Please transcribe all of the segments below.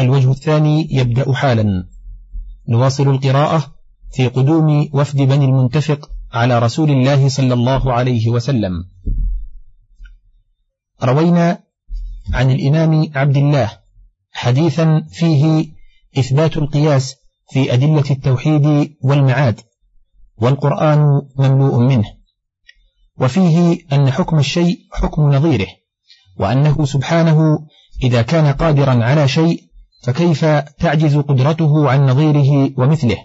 الوجه الثاني يبدأ حالا. نواصل القراءة في قدوم وفد بني المنتفق على رسول الله صلى الله عليه وسلم. روينا عن الإمام عبد الله حديثا فيه إثبات القياس في أدلة التوحيد والمعاد والقرآن مملوء منه وفيه أن حكم الشيء حكم نظيره وأنه سبحانه إذا كان قادرا على شيء فكيف تعجز قدرته عن نظيره ومثله؟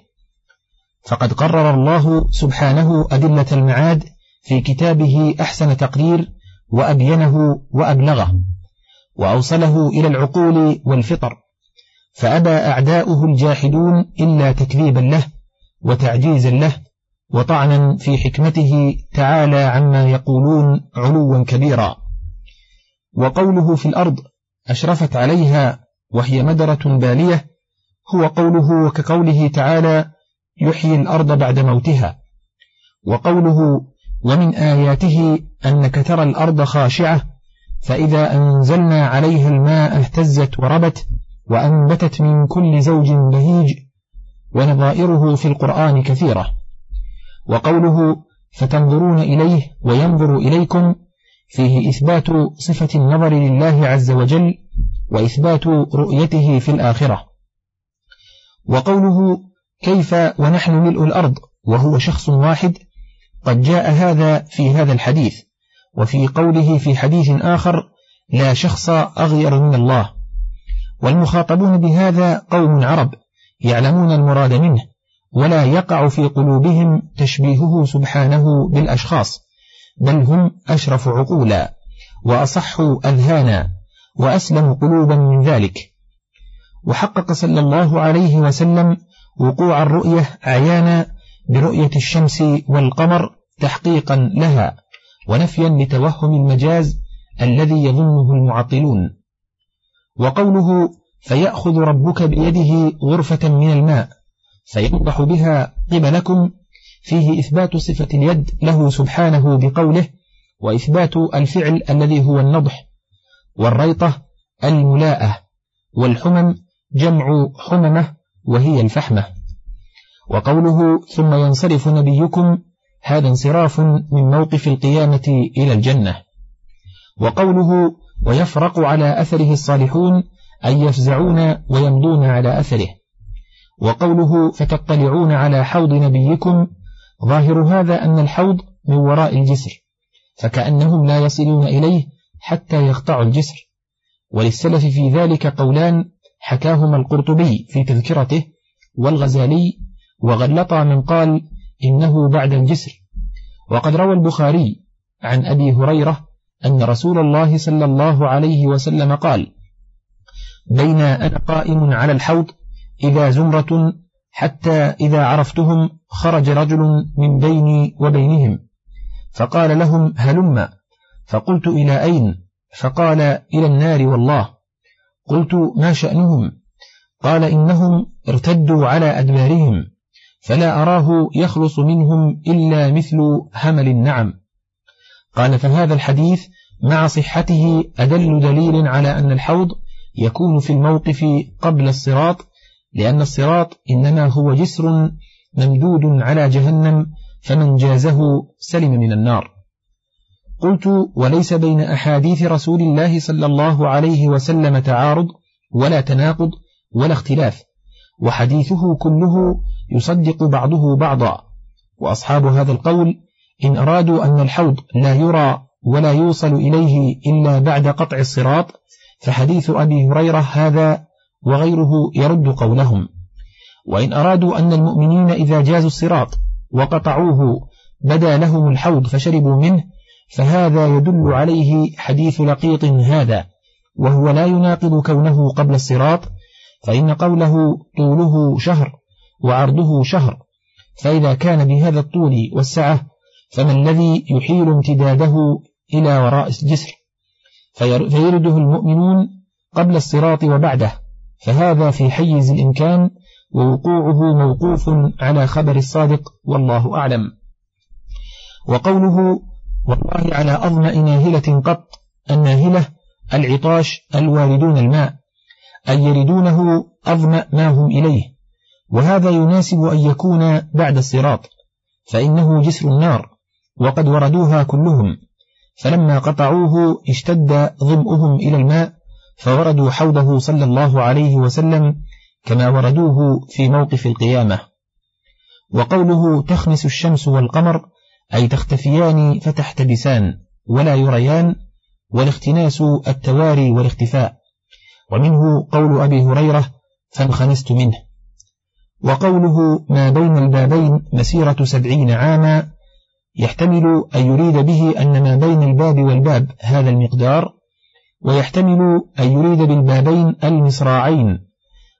فقد قرر الله سبحانه أدلة المعاد في كتابه أحسن تقرير وأبينه وأبلغه وأوصله إلى العقول والفطر فأبى أعداؤه الجاحدون إلا تكذيبا له وتعجيزا له وطعنا في حكمته تعالى عما يقولون علوا كبيرا. وقوله في الأرض أشرفت عليها وهي مدرة بالية هو قوله وكقوله تعالى يحيي الأرض بعد موتها وقوله ومن آياته أنك ترى الأرض خاشعة فإذا أنزلنا عليها الماء اهتزت وربت وأنبتت من كل زوج بهيج ونظائره في القرآن كثيرة وقوله فتنظرون إليه وينظر إليكم فيه إثبات صفة النظر لله عز وجل وإثبات رؤيته في الآخرة. وقوله كيف ونحن ملء الأرض وهو شخص واحد قد جاء هذا في هذا الحديث. وفي قوله في حديث آخر لا شخص أغير من الله. والمخاطبون بهذا قوم عرب يعلمون المراد منه ولا يقع في قلوبهم تشبيهه سبحانه بالأشخاص بل هم أشرف عقولا وأصح أذهانا. وأسلم قلوبا من ذلك. وحقق صلى الله عليه وسلم وقوع الرؤية عيانا برؤية الشمس والقمر تحقيقا لها ونفيا لتوهم المجاز الذي يظنه المعطلون. وقوله فيأخذ ربك بيده غرفة من الماء فينضح بها قبلكم فيه إثبات صفة اليد له سبحانه بقوله وإثبات الفعل الذي هو النضح والريطة الملاءة والحمم جمع حممة وهي الفحمة. وقوله ثم ينصرف نبيكم هذا انصراف من موقف القيامة إلى الجنة. وقوله ويفرق على أثره الصالحون أي يفزعون ويمضون على أثره. وقوله فتطلعون على حوض نبيكم ظاهر هذا أن الحوض من وراء الجسر فكأنهم لا يصلون إليه حتى يقطعوا الجسر. وللسلف في ذلك قولان حكاهما القرطبي في تذكرته والغزالي وغلطا من قال إنه بعد الجسر. وقد روى البخاري عن أبي هريرة أن رسول الله صلى الله عليه وسلم قال بين أنا قائم على الحوض إذا زمرة حتى إذا عرفتهم خرج رجل من بيني وبينهم فقال لهم هلم. فقلت إلى أين؟ فقال إلى النار والله. قلت ما شأنهم؟ قال إنهم ارتدوا على أدبارهم فلا أراه يخلص منهم إلا مثل همل النعم. قال فهذا الحديث مع صحته أدل دليل على أن الحوض يكون في الموقف قبل الصراط لأن الصراط إنما هو جسر ممدود على جهنم فمن جازه سلم من النار. قلت وليس بين أحاديث رسول الله صلى الله عليه وسلم تعارض ولا تناقض ولا اختلاف. وحديثه كله يصدق بعضه بعضا. وأصحاب هذا القول إن أرادوا أن الحوض لا يرى ولا يوصل إليه إلا بعد قطع الصراط فحديث أبي هريرة هذا وغيره يرد قولهم. وإن أرادوا أن المؤمنين إذا جازوا الصراط وقطعوه بدا لهم الحوض فشربوا منه فهذا يدل عليه حديث لقيط هذا وهو لا يناقض كونه قبل الصراط فإن قوله طوله شهر وعرضه شهر فإذا كان بهذا الطول والسعة فما الذي يحيل امتداده إلى وراء الجسر؟ فيرده المؤمنون قبل الصراط وبعده فهذا في حيز الإمكان ووقوعه موقوف على خبر الصادق والله أعلم. وقوله والله على أظمأ ناهلة قط الناهلة العطاش الواردون الماء أن يردونه أظمأ ما هم إليه. وهذا يناسب أن يكون بعد الصراط فإنه جسر النار وقد وردوها كلهم. فلما قطعوه اشتد ظمئهم إلى الماء فوردوا حوضه صلى الله عليه وسلم كما وردوه في موقف القيامة. وقوله تخمس الشمس والقمر أي تختفيان فتحتبسان ولا يريان والاختناس التواري والاختفاء. ومنه قول أبي هريرة فانخنست منه. وقوله ما بين البابين مسيرة سبعين عاما يحتمل أن يريد به أن ما بين الباب والباب هذا المقدار ويحتمل أن يريد بالبابين المصراعين.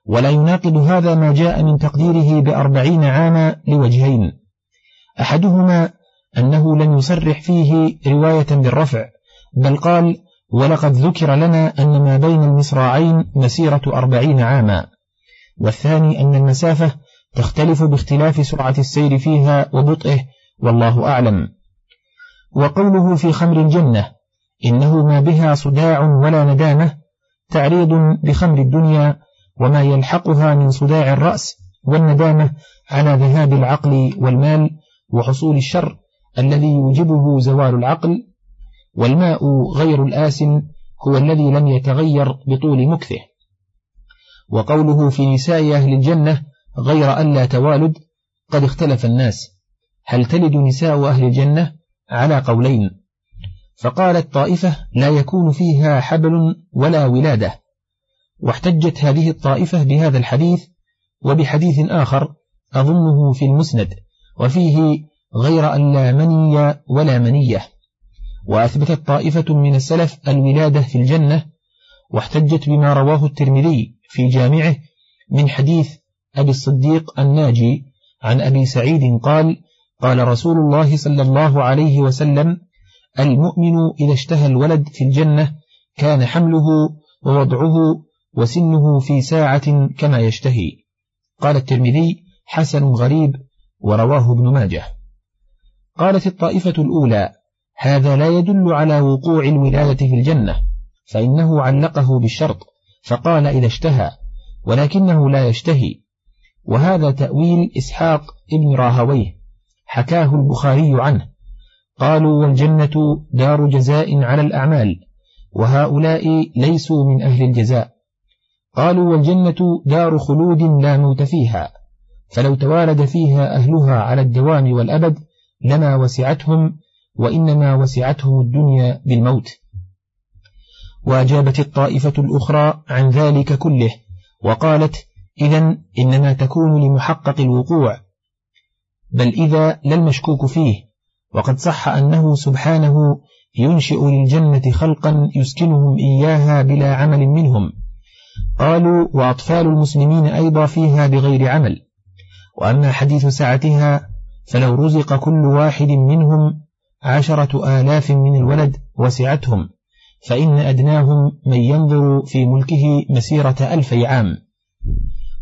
ولا يناقض هذا ما جاء من تقديره بأربعين عاما لوجهين. أحدهما أنه لم يصرح فيه رواية بالرفع بل قال ولقد ذكر لنا أن ما بين المصراعين مسيرة أربعين عاما والثاني أن المسافة تختلف باختلاف سرعة السير فيها وبطئه والله أعلم. وقوله في خمر الجنة إنه ما بها صداع ولا ندامة تعريض بخمر الدنيا وما يلحقها من صداع الرأس والندامة على ذهاب العقل والمال وحصول الشر الذي يوجبه زوال العقل والماء غير الآسن هو الذي لم يتغير بطول مكثه. وقوله في نساء أهل الجنة غير أن لا توالد قد اختلف الناس. هل تلد نساء أهل الجنة على قولين؟ فقالت طائفة لا يكون فيها حبل ولا ولادة. واحتجت هذه الطائفة بهذا الحديث وبحديث آخر أظنه في المسند وفيه غير أن لا مني ولا منية. وأثبتت طائفة من السلف الولادة في الجنة واحتجت بما رواه الترمذي في جامعه من حديث أبي الصديق الناجي عن أبي سعيد قال قال رسول الله صلى الله عليه وسلم المؤمن إذا اشتهى الولد في الجنة كان حمله ووضعه وسنه في ساعة كما يشتهي. قال الترمذي حسن غريب ورواه ابن ماجه. قالت الطائفة الأولى هذا لا يدل على وقوع الولادة في الجنة فإنه علقه بالشرط فقال إذا اشتهى ولكنه لا يشتهي وهذا تأويل إسحاق ابن راهويه حكاه البخاري عنه قالوا والجنة دار جزاء على الأعمال وهؤلاء ليسوا من أهل الجزاء قالوا والجنة دار خلود لا موت فيها فلو توالد فيها أهلها على الدوام والأبد لما وسعتهم وإنما وسعتهم الدنيا بالموت. وأجابت الطائفة الأخرى عن ذلك كله وقالت إذا إنما تكون لمحقق الوقوع. بل إذا لا المشكوك فيه وقد صح أنه سبحانه ينشئ للجنة خلقا يسكنهم إياها بلا عمل منهم. قالوا وأطفال المسلمين أيضا فيها بغير عمل. وأما حديث سعتها فلو رزق كل واحد منهم عشرة آلاف من الولد وسعتهم فإن أدناهم من ينظر في ملكه مسيرة ألفي عام.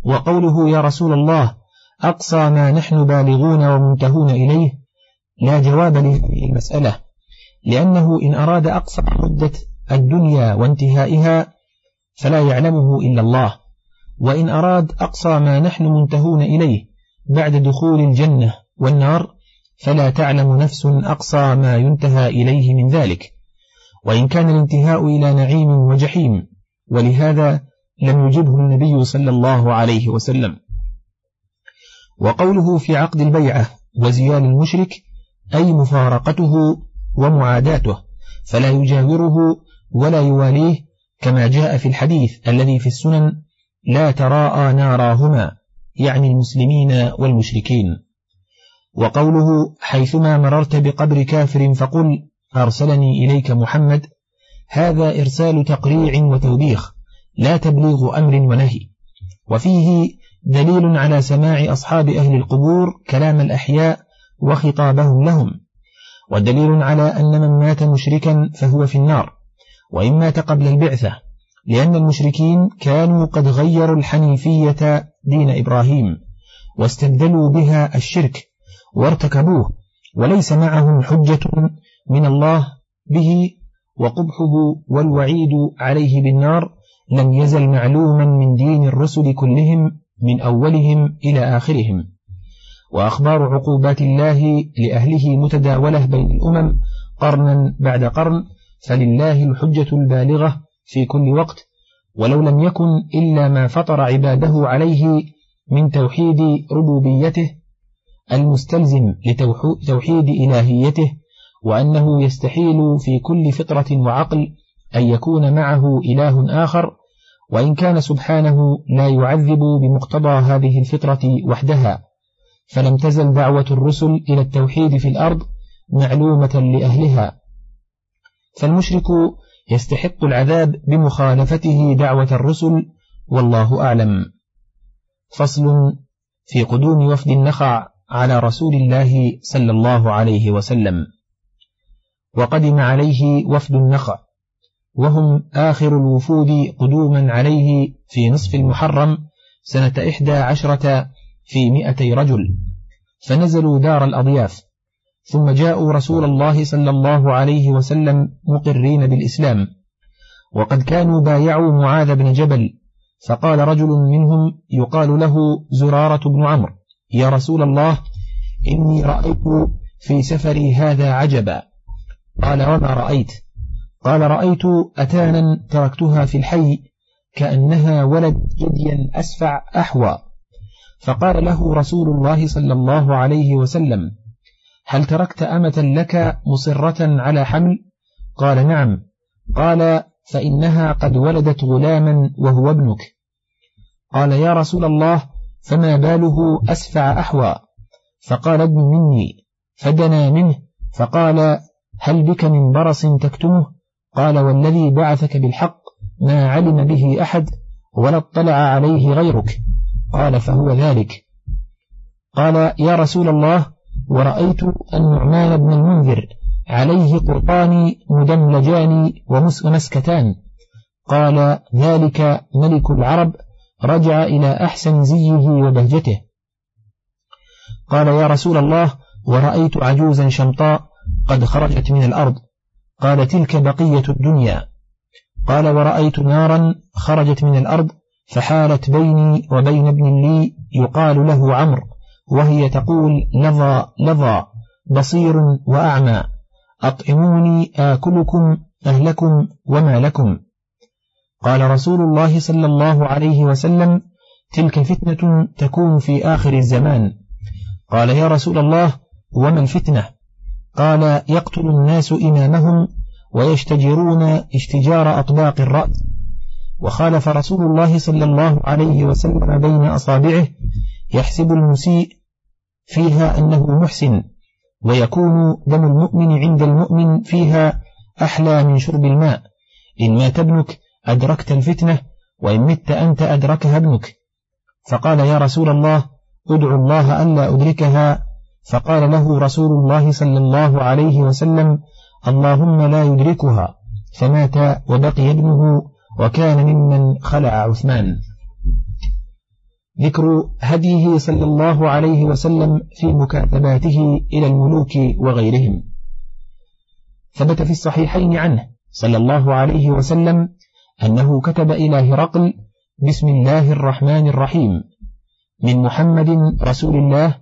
وقوله يا رسول الله أقصى ما نحن بالغون ومنتهون إليه لا جواب لهذه المسألة لأنه إن أراد أقصى مدة الدنيا وانتهائها فلا يعلمه إلا الله. وإن أراد أقصى ما نحن منتهون إليه بعد دخول الجنة والنار فلا تعلم نفس أقصى ما ينتهى إليه من ذلك. وإن كان الانتهاء إلى نعيم وجحيم ولهذا لم يجبه النبي صلى الله عليه وسلم. وقوله في عقد البيعة وزيان المشرك أي مفارقته ومعاداته فلا يجاوره ولا يواليه كما جاء في الحديث الذي في السنن لا تراءى ناراهما يعني المسلمين والمشركين. وقوله حيثما مررت بقبر كافر فقل أرسلني إليك محمد هذا إرسال تقريع وتوبيخ لا تبليغ أمر ونهي. وفيه دليل على سماع أصحاب أهل القبور كلام الأحياء وخطابهم لهم. ودليل على أن من مات مشركا فهو في النار وإن مات قبل البعثة لأن المشركين كانوا قد غيروا الحنيفية دين إبراهيم واستبدلوا بها الشرك وارتكبوه وليس معهم حجة من الله به وقبحه والوعيد عليه بالنار لم يزل معلوما من دين الرسل كلهم من أولهم إلى آخرهم. وأخبار عقوبات الله لأهله متداولة بين الأمم قرنا بعد قرن فلله الحجة البالغة في كل وقت ولو لم يكن إلا ما فطر عباده عليه من توحيد ربوبيته المستلزم لتوحيد إلهيته وأنه يستحيل في كل فطرة وعقل أن يكون معه إله آخر وإن كان سبحانه لا يعذب بمقتضى هذه الفطرة وحدها. فلم تزل دعوة الرسل إلى التوحيد في الأرض معلومة لأهلها. فالمشرك يستحق العذاب بمخالفته دعوة الرسل والله أعلم. فصل في قدوم وفد النخع على رسول الله صلى الله عليه وسلم. وقدم عليه وفد النخع وهم آخر الوفود قدوما عليه في نصف المحرم سنة إحدى عشرة في مئتي رجل. فنزلوا دار الأضياف ثم جاءوا رسول الله صلى الله عليه وسلم مقرين بالإسلام. وقد كانوا بايعوا معاذ بن جبل فقال رجل منهم يقال له زرارة بن عمرو. يا رسول الله إني رأيت في سفري هذا عجبا. قال وما رأيت؟ قال رأيت أتانا تركتها في الحي كأنها ولد جديا أسفع أحوى. فقال له رسول الله صلى الله عليه وسلم هل تركت أمة لك مصرة على حمل؟ قال نعم. قال فإنها قد ولدت غلاما وهو ابنك. قال يا رسول الله فما باله أسفع أحوى. فقال ابن مني فدنا منه فقال هل بك من برص تكتمه؟ قال والذي بعثك بالحق ما علم به أحد ولا اطلع عليه غيرك. قال فهو ذلك. قال يا رسول الله ورأيت النعمان بن المنذر عليه قرطان مدملجان ومسكتان قال ذلك ملك العرب رجع إلى أحسن زيه وبهجته. قال يا رسول الله ورأيت عجوزا شمطاء قد خرجت من الأرض. قال تلك بقية الدنيا. قال ورأيت نارا خرجت من الأرض فحالت بيني وبين ابن لي يقال له عمرو وهي تقول لظى لظى بصير وأعمى. أطعموني آكلكم أهلكم وما لكم. قال رسول الله صلى الله عليه وسلم تلك فتنة تكون في آخر الزمان. قال يا رسول الله وما الفتنة قال يقتل الناس إمامهم ويشتجرون اشتجار أطباق الرأس. وخالف رسول الله صلى الله عليه وسلم بين أصابعه يحسب المسيء فيها أنه محسن ويكون دم المؤمن عند المؤمن فيها أحلى من شرب الماء. إن مات ابنك أدركت الفتنة وإن مت أنت أدركها ابنك. فقال يا رسول الله ادعو الله ألا أدركها. فقال له رسول الله صلى الله عليه وسلم اللهم لا يدركها. فمات وبقي ابنه وكان ممن خلع عثمان. ذكر هديه صلى الله عليه وسلم في مكاتباته إلى الملوك وغيرهم. ثبت في الصحيحين عنه صلى الله عليه وسلم أنه كتب إلى هرقل بسم الله الرحمن الرحيم. من محمد رسول الله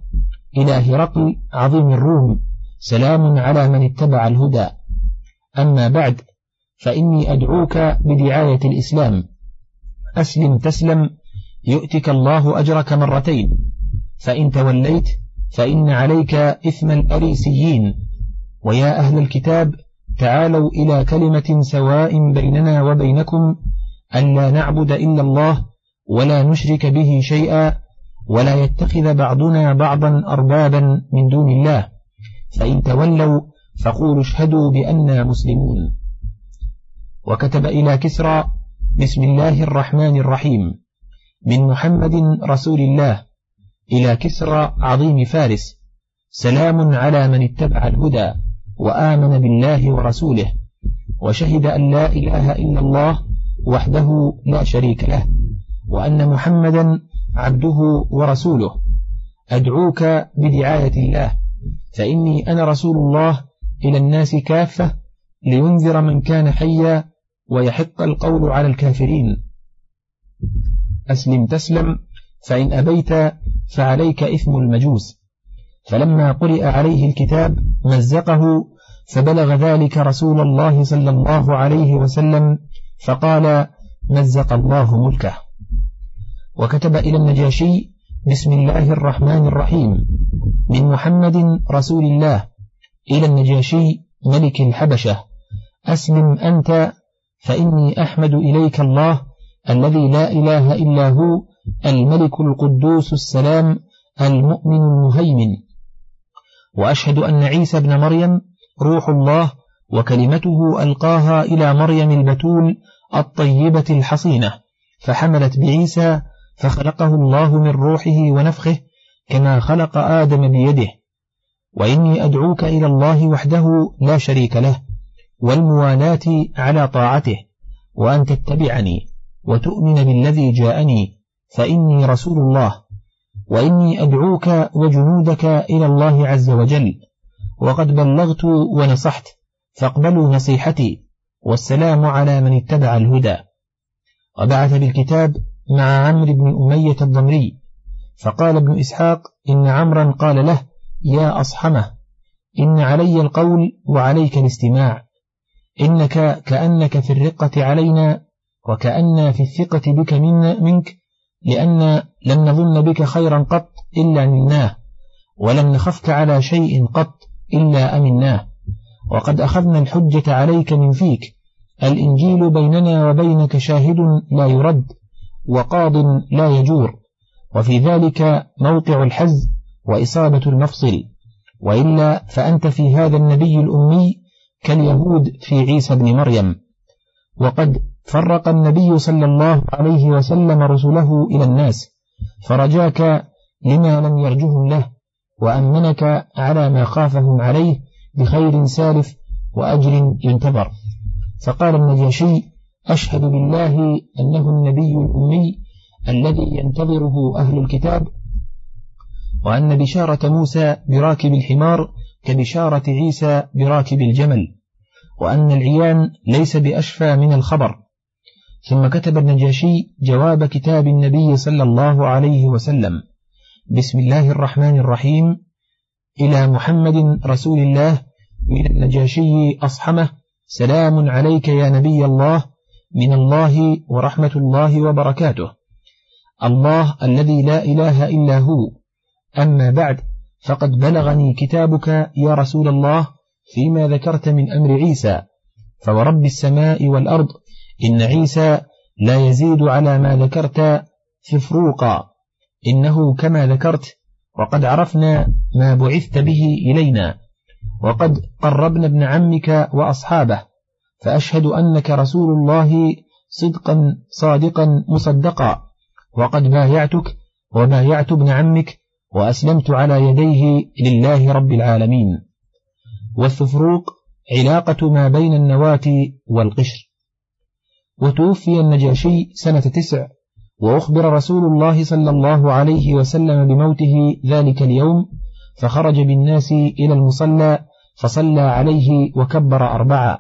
إلى هرقل عظيم الروم سلام على من اتبع الهدى. أما بعد فإني أدعوك بدعاية الإسلام. أسلم تسلم يؤتك الله أجرك مرتين. فإن توليت فإن عليك إثم الأريسيين. ويا أهل الكتاب تعالوا إلى كلمة سواء بيننا وبينكم أن لا نعبد إلا الله ولا نشرك به شيئا ولا يتخذ بعضنا بعضا أربابا من دون الله. فإن تولوا فقولوا اشهدوا بأننا مسلمون. وكتب إلى كسرى بسم الله الرحمن الرحيم. من محمد رسول الله إلى كسرى عظيم فارس. سلام على من اتبع الهدى. وآمن بالله ورسوله وشهد أن لا إله إلا الله وحده لا شريك له وأن محمدا عبده ورسوله. أدعوك بدعاية الله. فإني أنا رسول الله إلى الناس كافة لينذر من كان حيا ويحق القول على الكافرين. أسلم تسلم فإن أبيت فعليك إثم المجوس. فلما قرئ عليه الكتاب مزقه فبلغ ذلك رسول الله صلى الله عليه وسلم فقال مزق الله ملكه. وكتب إلى النجاشي بسم الله الرحمن الرحيم. من محمد رسول الله. إلى النجاشي ملك الحبشة. أسلم أنت فإني أحمد إليك الله الذي لا إله إلا هو الملك القدوس السلام المؤمن المهيمن. وأشهد أن عيسى بن مريم روح الله وكلمته ألقاها إلى مريم البتول الطيبة الحصينة فحملت بعيسى فخلقه الله من روحه ونفخه كما خلق آدم بيده. وإني أدعوك إلى الله وحده لا شريك له والموالاة على طاعته وأن تتبعني وتؤمن بالذي جاءني فإني رسول الله. وإني أدعوك وجنودك إلى الله عز وجل وقد بلغت ونصحت فاقبلوا نصيحتي والسلام على من اتبع الهدى. وبعث بالكتاب مع عمرو بن أمية الضمري فقال ابن إسحاق إن عمرا قال له يا أصحمه إن علي القول وعليك الاستماع. إنك كأنك في الرقة علينا وكأن في الثقة بك من منك لأن لم نظن بك خيرا قط إلا مناه ولم نخفك على شيء قط إلا أمناه وقد أخذنا الحجة عليك من فيك. الإنجيل بيننا وبينك شاهد لا يرد وقاض لا يجور. وفي ذلك موقع الحز وإصابة المفصل. وإلا فأنت في هذا النبي الأمي كاليهود في عيسى بن مريم. وقد فرق النبي صلى الله عليه وسلم رسله إلى الناس. فرجاك لما لم يرجهم له. وأمنك على ما خافهم عليه بخير سالف وأجر ينتظر. فقال النجاشي أشهد بالله أنه النبي الأمي الذي ينتظره أهل الكتاب وأن بشارة موسى براكب الحمار كبشارة عيسى براكب الجمل وأن العيان ليس بأشفى من الخبر. ثم كتب النجاشي جواب كتاب النبي صلى الله عليه وسلم. بسم الله الرحمن الرحيم. إلى محمد رسول الله من النجاشي أصحمه. سلام عليك يا نبي الله. من الله ورحمة الله وبركاته. الله الذي لا إله إلا هو. أما بعد فقد بلغني كتابك يا رسول الله فيما ذكرت من أمر عيسى. فورب السماء والأرض إن عيسى لا يزيد على ما ذكرت في فروقا إنه كما ذكرت وقد عرفنا ما بعثت به إلينا وقد قربنا ابن عمك وأصحابه فأشهد أنك رسول الله صدقا صادقا مصدقا وقد بايعتك وبايعت ابن عمك وأسلمت على يديه لله رب العالمين. والثفروق علاقة ما بين النواة والقشر. وتوفي النجاشي سنة تسع وأخبر رسول الله صلى الله عليه وسلم بموته ذلك اليوم فخرج بالناس إلى المصلى فصلى عليه وكبر أربعة.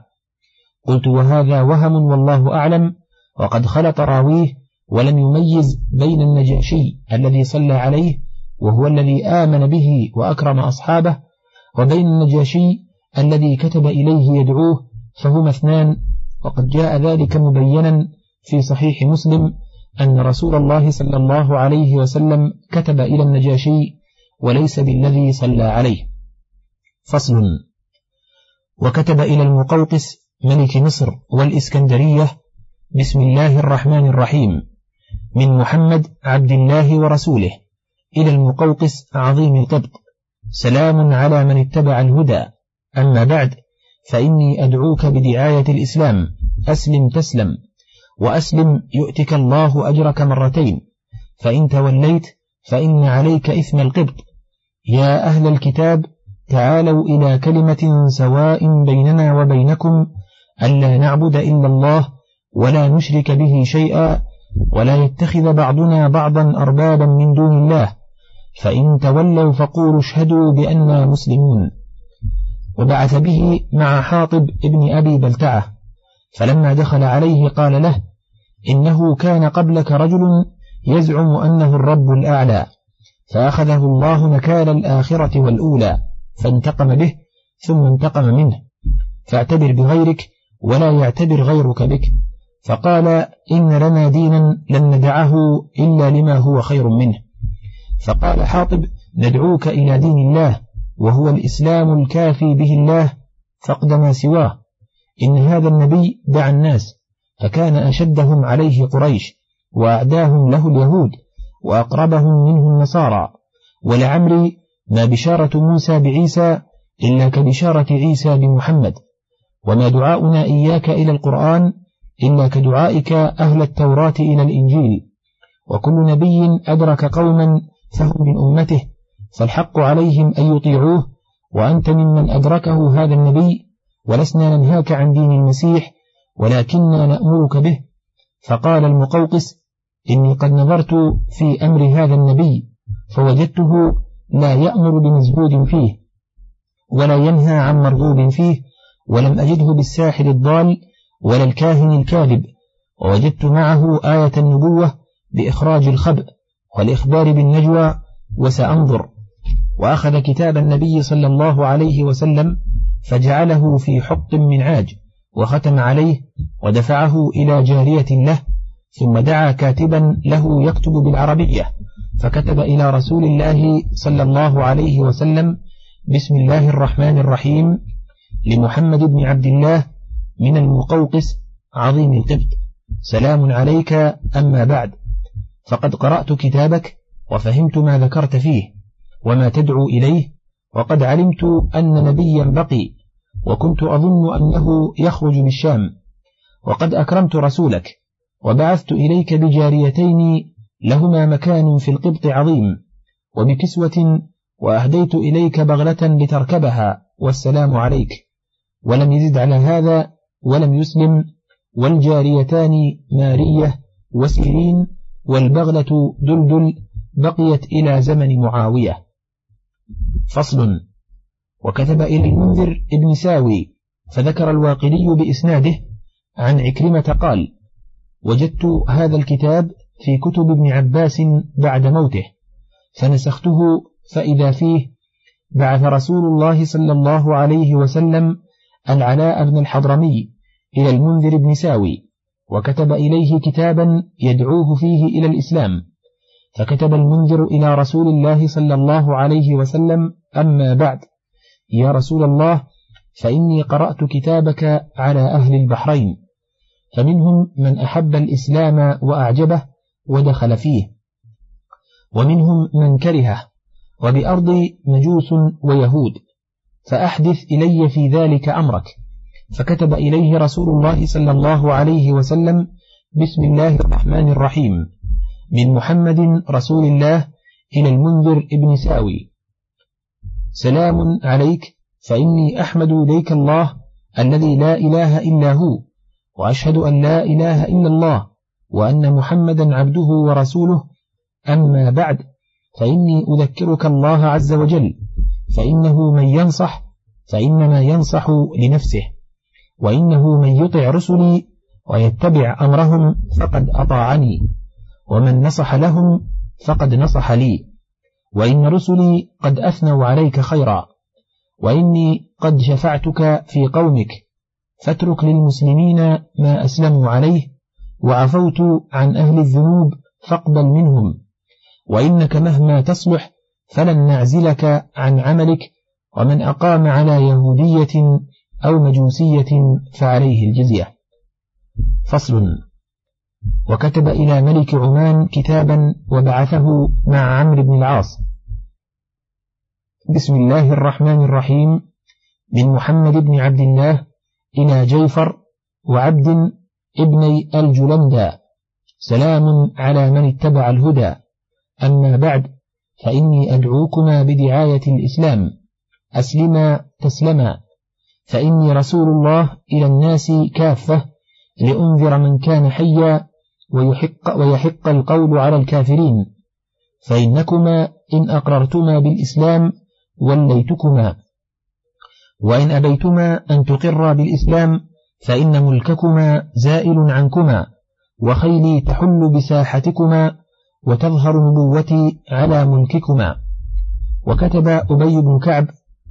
قلت وهذا وهم والله أعلم وقد خلط راويه ولم يميز بين النجاشي الذي صلى عليه وهو الذي آمن به وأكرم أصحابه وبين النجاشي الذي كتب إليه يدعوه فهما اثنان وقد جاء ذلك مبينا في صحيح مسلم أن رسول الله صلى الله عليه وسلم كتب إلى النجاشي وليس بالذي صلى عليه. فصل وكتب إلى المقوقس ملك مصر والإسكندرية بسم الله الرحمن الرحيم من محمد عبد الله ورسوله إلى المقوقس عظيم القبط سلام على من اتبع الهدى. أما بعد فإني أدعوك بدعاية الإسلام. أسلم تسلم. وأسلم يؤتك الله أجرك مرتين فإن توليت فإن عليك إثم القبط. يا أهل الكتاب تعالوا إلى كلمة سواء بيننا وبينكم ألا نعبد إلا الله ولا نشرك به شيئا ولا يتخذ بعضنا بعضا أربابا من دون الله. فإن تولوا فقولوا اشهدوا بأننا مسلمون. وبعث به مع حاطب ابن أبي بلتعة فلما دخل عليه قال له إنه كان قبلك رجل يزعم أنه الرب الأعلى فأخذه الله نكال الآخرة والأولى فانتقم به ثم انتقم منه. فاعتبر بغيرك ولا يعتبر غيرك بك. فقال إن لنا دينا لن ندعه إلا لما هو خير منه. فقال حاطب ندعوك إلى دين الله وهو الإسلام الكافي به الله فقد ما سواه. إن هذا النبي دعا الناس. فكان أشدهم عليه قريش وأعداهم له اليهود وأقربهم منه النصارى ولعمري ما بشارة موسى بعيسى إلا كبشارة عيسى بمحمد. وما دعاؤنا إياك إلى القرآن إلا كدعائك أهل التوراة إلى الإنجيل. وكل نبي أدرك قوما فهم من أمته فالحق عليهم أن يطيعوه وأنت ممن أدركه هذا النبي ولسنا ننهاك عن دين المسيح ولكننا نأمرك به. فقال المقوقس إني قد نظرت في أمر هذا النبي فوجدته لا يأمر بمزهود فيه ولا ينهى عن مرغوب فيه ولم أجده بالساحر الضال ولا الكاهن الكاذب. ووجدت معه آية النبوة بإخراج الخبء والإخبار بالنجوى وسأنظر. وأخذ كتاب النبي صلى الله عليه وسلم فجعله في حط من عاج. وختم عليه ودفعه إلى جارية له ثم دعا كاتبا له يكتب بالعربية فكتب إلى رسول الله صلى الله عليه وسلم بسم الله الرحمن الرحيم لمحمد بن عبد الله من المقوقس عظيم القبط سلام عليك أما بعد فقد قرأت كتابك وفهمت ما ذكرت فيه وما تدعو إليه وقد علمت أن نبيا بقي وكنت أظن أنه يخرج بالشام وقد أكرمت رسولك وبعثت إليك بجاريتين لهما مكان في القبط عظيم وبكسوة وأهديت إليك بغلة لتركبها والسلام عليك. ولم يزد على هذا ولم يسلم والجاريتان مارية وسيرين والبغلة دلدل بقيت إلى زمن معاوية. فصل. وكتب إلى المنذر إبن ساوي فذكر الواقدي بإسناده عن عكرمة قال وجدت هذا الكتاب في كتب ابن عباس بعد موته فنسخته فإذا فيه بعث رسول الله صلى الله عليه وسلم العلاء بن الحضرمي إلى المنذر بن ساوي وكتب إليه كتابا يدعوه فيه إلى الإسلام فكتب المنذر إلى رسول الله صلى الله عليه وسلم أما بعد. يا رسول الله فإني قرأت كتابك على أهل البحرين فمنهم من أحب الإسلام وأعجبه ودخل فيه ومنهم من كرهه وبأرضي مجوس ويهود فأحدث إلي في ذلك أمرك. فكتب إليه رسول الله صلى الله عليه وسلم بسم الله الرحمن الرحيم من محمد رسول الله إلى المنذر ابن ساوي. سلام عليك فإني أحمد إليك الله الذي لا إله إلا هو وأشهد أن لا إله إلا الله وأن محمدا عبده ورسوله. أما بعد فإني أذكرك الله عز وجل فإنه من ينصح فإنما ينصح لنفسه وإنه من يطع رسلي ويتبع أمرهم فقد أطاعني ومن نصح لهم فقد نصح لي. وإن رسلي قد أثنوا عليك خيرا وإني قد شفعتك في قومك فاترك للمسلمين ما أسلموا عليه وعفوت عن أهل الذنوب فاقبل منهم وإنك مهما تصلح فلن نعزلك عن عملك ومن أقام على يهودية أو مجوسية فعليه الجزية. فصل وكتب إلى ملك عمان كتابا وبعثه مع عمرو بن العاص. بسم الله الرحمن الرحيم. من محمد بن عبد الله إلى جيفر وعبد ابني الجلندى. سلام على من اتبع الهدى. أما بعد فإني أدعوكما بدعاية الإسلام. أسلما تسلما. فإني رسول الله إلى الناس كافة لأنذر من كان حيا ويحق, ويحق القول على الكافرين. فإنكما إن أقررتما بالإسلام وليتكما. وإن أبيتما أن تقرا بالإسلام فإن ملككما زائل عنكما وخيلي تحل بساحتكما وتظهر نبوتي على ملككما. وكتب أبي بن كعب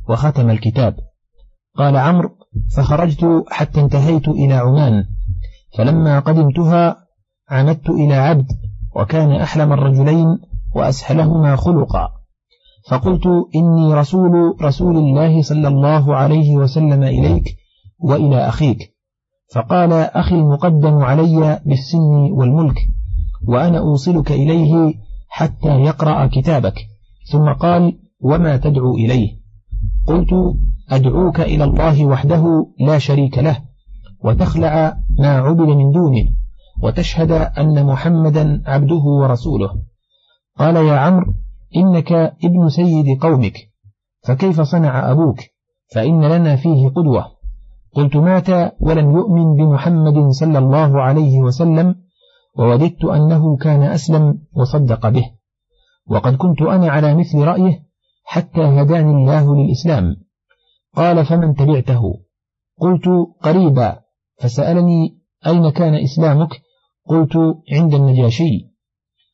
وختم الكتاب. قال عمرو فخرجت حتى انتهيت إلى عمان فلما قدمتها عمدت إلى عبد وكان أحلم الرجلين وأسهلهما خلقا. فقلت إني رسول رسول الله صلى الله عليه وسلم إليك وإلى أخيك. فقال أخي المقدم علي بالسن والملك وأنا أوصلك إليه حتى يقرأ كتابك. ثم قال وما تدعو إليه؟ قلت أدعوك إلى الله وحده لا شريك له وتخلع ما عبد من دونه. وتشهد أن محمدا عبده ورسوله. قال يا عمرو إنك ابن سيد قومك فكيف صنع أبوك؟ فإن لنا فيه قدوة. قلت مات ولم يؤمن بمحمد صلى الله عليه وسلم ووددت أنه كان أسلم وصدق به. وقد كنت أنا على مثل رأيه حتى هداني الله للإسلام. قال فمن تبعته؟ قلت قريبا فسألني أين كان إسلامك؟ قلت عند النجاشي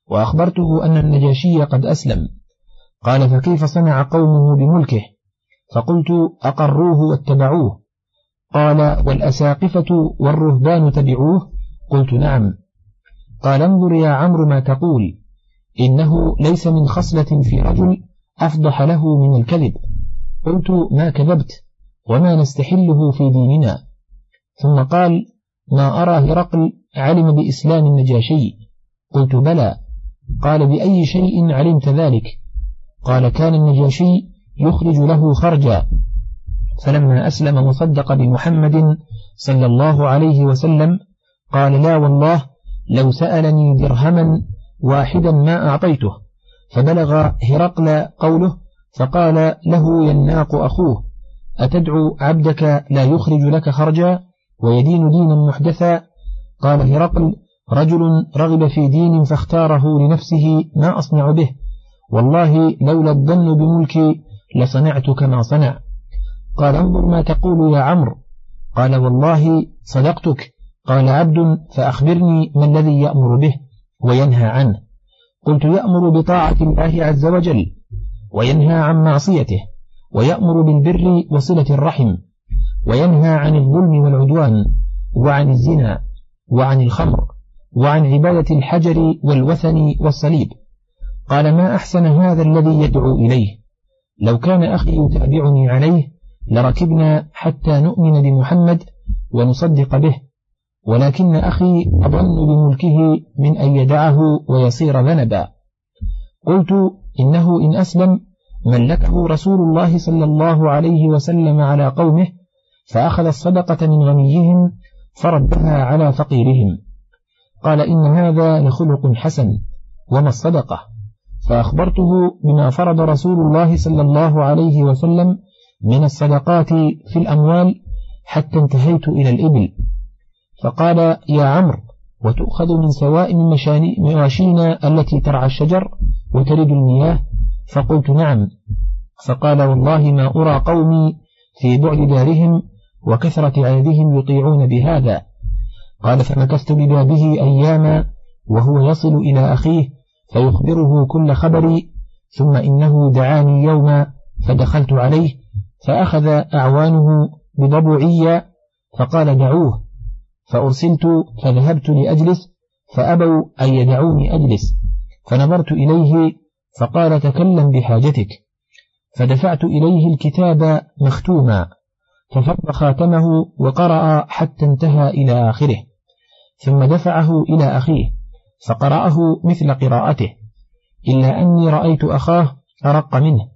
وأخبرته أن النجاشي قد أسلم. قال فكيف صنع قومه بملكه؟ فقلت أقروه واتبعوه. قال والأساقفة والرهبان تبعوه؟ قلت نعم. قال انظر يا عمرو ما تقول. إنه ليس من خصلة في رجل أفضح له من الكذب. قلت ما كذبت وما نستحله في ديننا. ثم قال ما أرى هرقل علم بإسلام النجاشي. قلت بلى. قال بأي شيء علمت ذلك؟ قال كان النجاشي يخرج له خرجا. فلما أسلم مصدق بمحمد صلى الله عليه وسلم قال لا والله لو سألني درهما واحدا ما أعطيته. فبلغ هرقل قوله فقال له يناق أخوه أتدعو عبدك لا يخرج لك خرجا ويدين دينا محدثا قال هرقل رجل رغب في دين فاختاره لنفسه ما أصنع به. والله لولا الظن بملكي لصنعت كما صنع. قال انظر ما تقول يا عمرو. قال والله صدقتك. قال عبد فأخبرني ما الذي يأمر به وينهى عنه. قلت يأمر بطاعة الله عز وجل وينهى عن معصيته ويأمر بالبر وصلة الرحم وينهى عن الظلم والعدوان وعن الزنا وعن الخمر وعن عبادة الحجر والوثن والصليب. قال ما أحسن هذا الذي يدعو إليه؟ لو كان أخي يتابعني عليه لركبنا حتى نؤمن بمحمد ونصدق به ولكن أخي أظن بملكه من أن يدعه ويصير ذنبا. قلت إنه إن أسلم ملكه رسول الله صلى الله عليه وسلم على قومه فأخذ الصدقة من غنيهم فردها على فقيرهم. قال إن هذا لخلق حسن وما الصدقة. فأخبرته بما فرض رسول الله صلى الله عليه وسلم من الصدقات في الأموال حتى انتهيت إلى الإبل. فقال يا عمرو وتؤخذ من سوائم مواشينا التي ترعى الشجر وترد المياه؟ فقلت نعم. فقال والله ما أرى قومي في بعد دارهم وكثرة عادهم يطيعون بهذا. قال فمكثت ببابه أياما وهو يصل إلى أخيه فيخبره كل خبري ثم إنه دعاني يوما فدخلت عليه فأخذ أعوانه بضبعية فقال دعوه. فأرسلت فذهبت لأجلس فأبوا أن يدعوني أجلس. فنظرت إليه فقال تكلم بحاجتك. فدفعت إليه الكتاب مختوما. ففض خاتمه وقرأ حتى انتهى إلى آخره ثم دفعه إلى أخيه فقرأه مثل قراءته إلا أني رأيت أخاه أرق منه.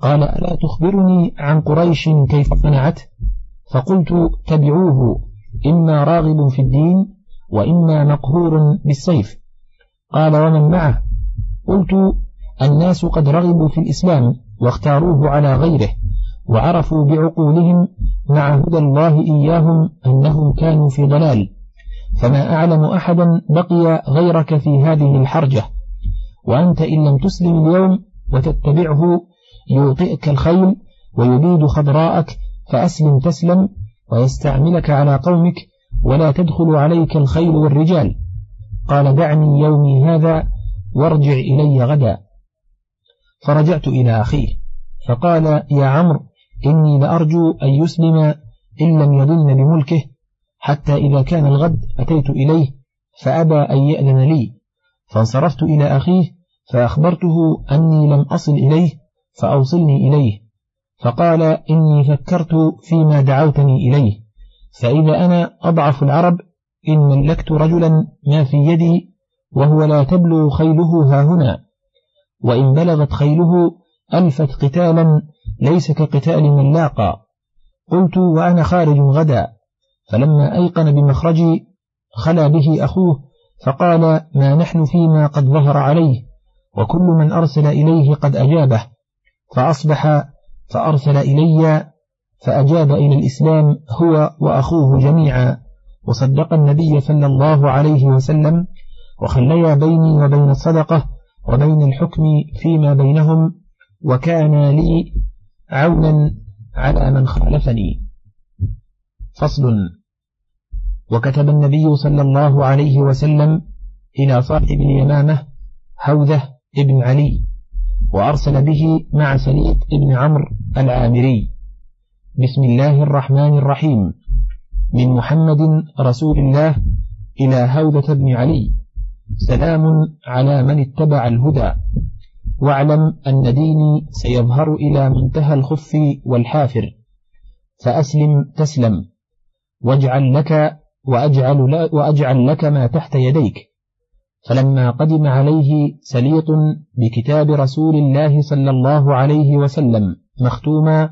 قال ألا تخبرني عن قريش كيف صنعت؟ فقلت تبعوه إما راغب في الدين وإما مقهور بالسيف. قال ومن معه؟ قلت الناس قد رغبوا في الإسلام واختاروه على غيره. وعرفوا بعقولهم مع هدى الله إياهم أنهم كانوا في ضلال. فما أعلم أحدا بقي غيرك في هذه الحرجة. وأنت إن لم تسلم اليوم وتتبعه يوطئك الخيل ويبيد خضراءك فأسلم تسلم ويستعملك على قومك ولا تدخل عليك الخيل والرجال. قال دعني يومي هذا وارجع إلي غدا. فرجعت إلى أخيه فقال يا عمرو إني لأرجو أن يسلم إن لم يضن بملكه حتى إذا كان الغد أتيت إليه فأبى أن يأذن لي. فانصرفت إلى أخيه فأخبرته أني لم أصل إليه فأوصلني إليه. فقال إني فكرت فيما دعوتني إليه. فإذا أنا أضعف العرب إن ملكت رجلا ما في يدي وهو لا تبلغ خيله ها هنا. وإن بلغت خيله ألفت قتالا ليس كقتال من لاقى قلت وأنا خارج غدا. فلما أيقن بمخرجي خلا به أخوه فقال ما نحن فيما قد ظهر عليه وكل من أرسل إليه قد أجابه. فأصبح فأرسل إلي فأجاب إلى الإسلام هو وأخوه جميعا. وصدق النبي صلى الله عليه وسلم وخليا بيني وبين الصدقة وبين الحكم فيما بينهم وكان لي عونا على من خالفني. فصل. وكتب النبي صلى الله عليه وسلم إلى صاحب اليمامة هوذة ابن علي وأرسل به مع سليط ابن عمرو العامري. بسم الله الرحمن الرحيم. من محمد رسول الله إلى هودة بن علي. سلام على من اتبع الهدى. واعلم أن ديني سيظهر إلى منتهى الخف والحافر. فأسلم تسلم. واجعل لك وأجعل, وأجعل لك ما تحت يديك. فلما قدم عليه سليط بكتاب رسول الله صلى الله عليه وسلم مختوما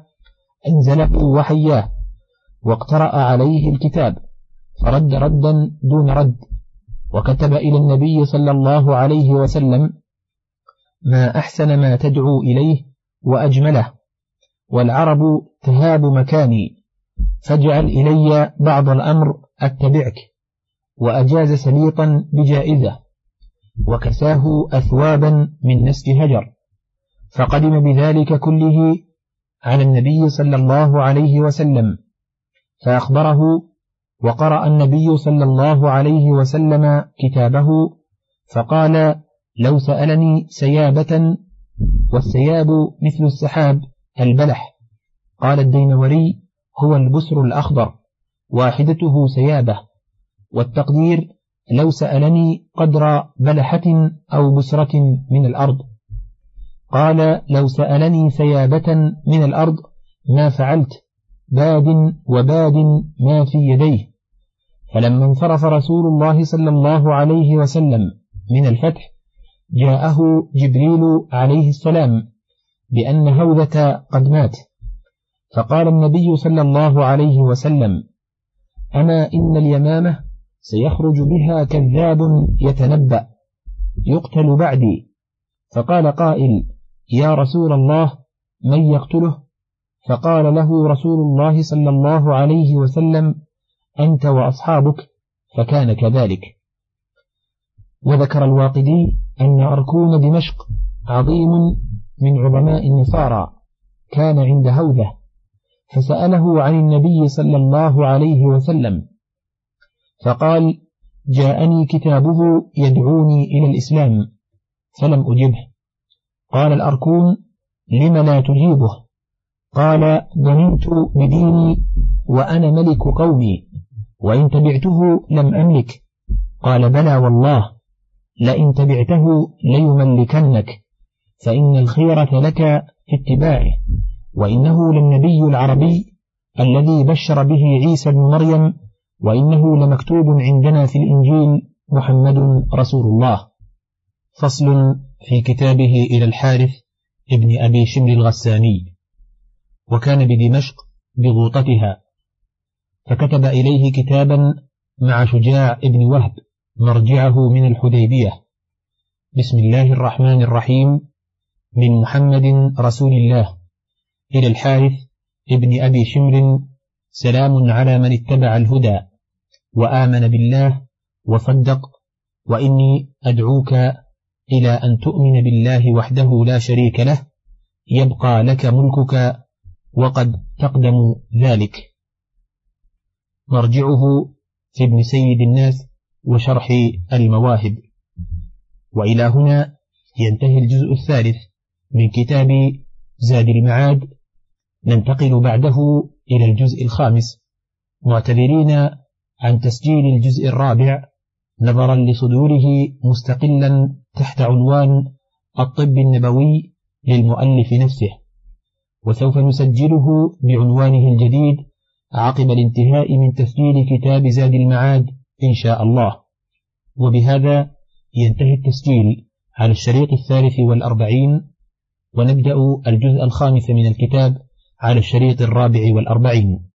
أنزله وحياه. واقترأ عليه الكتاب. فرد ردا دون رد. وكتب إلى النبي صلى الله عليه وسلم ما أحسن ما تدعو إليه وأجمله. والعرب تهاب مكاني فاجعل إلي بعض الأمر أتبعك وأجاز سليطا بجائزة وكساه أثوابا من نسك هجر. فقدم بذلك كله على النبي صلى الله عليه وسلم فأخبره وقرأ النبي صلى الله عليه وسلم كتابه فقال لو سألني سيابة والسياب مثل السحاب البلح. قال الدينوري هو البسر الأخضر واحدته سيابة. والتقدير لو سألني قدر بلحة أو بسرة من الأرض. قال لو سألني سيابة من الأرض ما فعلت باد وباد ما في يديه. فلما انصرف رسول الله صلى الله عليه وسلم من الفتح جاءه جبريل عليه السلام بأن هوذة قد مات. فقال النبي صلى الله عليه وسلم أما إن اليمامة سيخرج بها كذاب يتنبأ يقتل بعدي. فقال قائل يا رسول الله من يقتله؟ فقال له رسول الله صلى الله عليه وسلم أنت وأصحابك فكان كذلك. وذكر الواقدي أن أركون دمشق عظيم من عظماء النصارى كان عند هوذة فسأله عن النبي صلى الله عليه وسلم فقال جاءني كتابه يدعوني إلى الإسلام فلم أجبه. قال الأركون لم لا تجيبه؟ قال ظننت بديني وأنا ملك قومي وإن تبعته لم أملك. قال بلى والله. لئن تبعته ليملكنك فإن الخيرة لك في اتباعه. وإنه للنبي العربي الذي بشر به عيسى بن مريم وإنه لمكتوب عندنا في الإنجيل محمد رسول الله. فصل في كتابه إلى الحارث ابن أبي شمر الغساني. وكان بدمشق بغوطتها فكتب إليه كتابا مع شجاع ابن وهب. مرجعه من الحديبية. بسم الله الرحمن الرحيم. من محمد رسول الله. إلى الحارث ابن أبي شمر. سلام على من اتبع الهدى. وآمن بالله وصدق. وإني أدعوك إلى أن تؤمن بالله وحده لا شريك له. يبقى لك ملكك وقد تقدم ذلك. مرجعه في ابن سيد الناس. وشرح المواهب. وإلى هنا ينتهي الجزء الثالث من كتاب زاد المعاد. ننتقل بعده إلى الجزء الخامس. معتذرين عن تسجيل الجزء الرابع نظرا لصدوره مستقلا تحت عنوان الطب النبوي للمؤلف نفسه. وسوف نسجله بعنوانه الجديد عقب الانتهاء من تسجيل كتاب زاد المعاد. إن شاء الله. وبهذا ينتهي التسجيل على الشريط الثالث والأربعين ونبدأ الجزء الخامس من الكتاب على الشريط الرابع والأربعين.